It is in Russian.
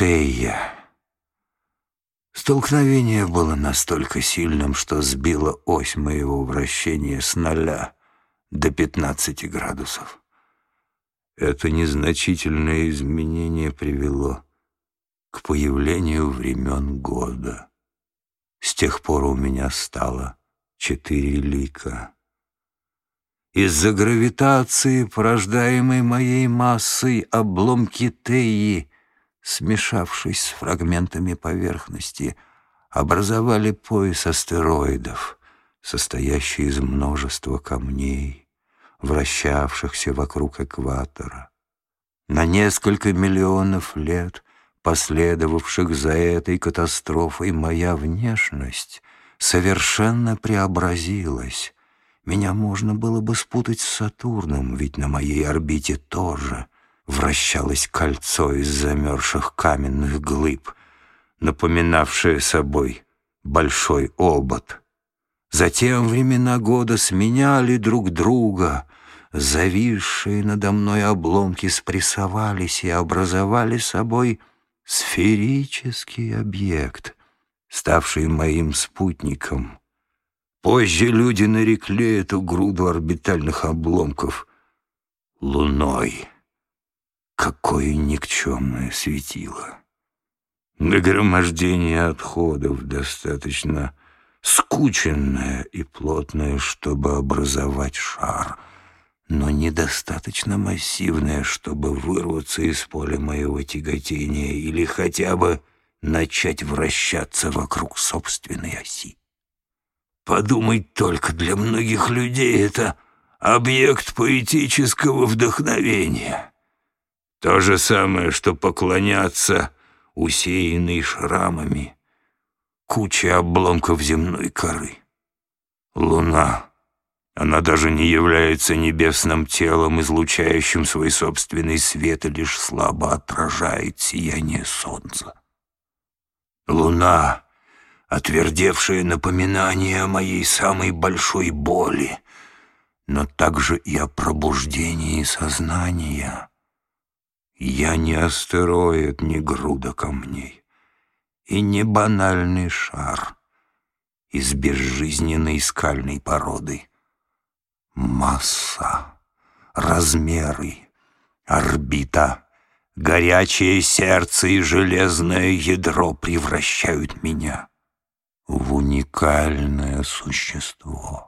Тея. Столкновение было настолько сильным, что сбило ось моего вращения с ноля до 15 градусов. Это незначительное изменение привело к появлению времен года. С тех пор у меня стало четыре лика. Из-за гравитации, порождаемой моей массой, обломки Теи, смешавшись с фрагментами поверхности, образовали пояс астероидов, состоящий из множества камней, вращавшихся вокруг экватора. На несколько миллионов лет, последовавших за этой катастрофой, моя внешность совершенно преобразилась. Меня можно было бы спутать с Сатурном, ведь на моей орбите тоже вращалось кольцо из замерзших каменных глыб, напоминавшее собой большой обод. Затем времена года сменяли друг друга, зависшие надо мной обломки спрессовались и образовали собой сферический объект, ставший моим спутником. Позже люди нарекли эту груду орбитальных обломков Луной. Какое никчемное светило! Нагромождение отходов достаточно скученное и плотное, чтобы образовать шар, но недостаточно массивное, чтобы вырваться из поля моего тяготения или хотя бы начать вращаться вокруг собственной оси. Подумать только, для многих людей это объект поэтического вдохновения. То же самое, что поклоняться усеянной шрамами куче обломков земной коры. Луна, она даже не является небесным телом, излучающим свой собственный свет, и лишь слабо отражает сияние солнца. Луна — отвердевшее напоминание о моей самой большой боли, но также и о пробуждении сознания. Я не астероид, не груда камней, и не банальный шар из безжизненной скальной породы. Масса, размеры, орбита — Горячее сердце и железное ядро превращают меня в уникальное существо.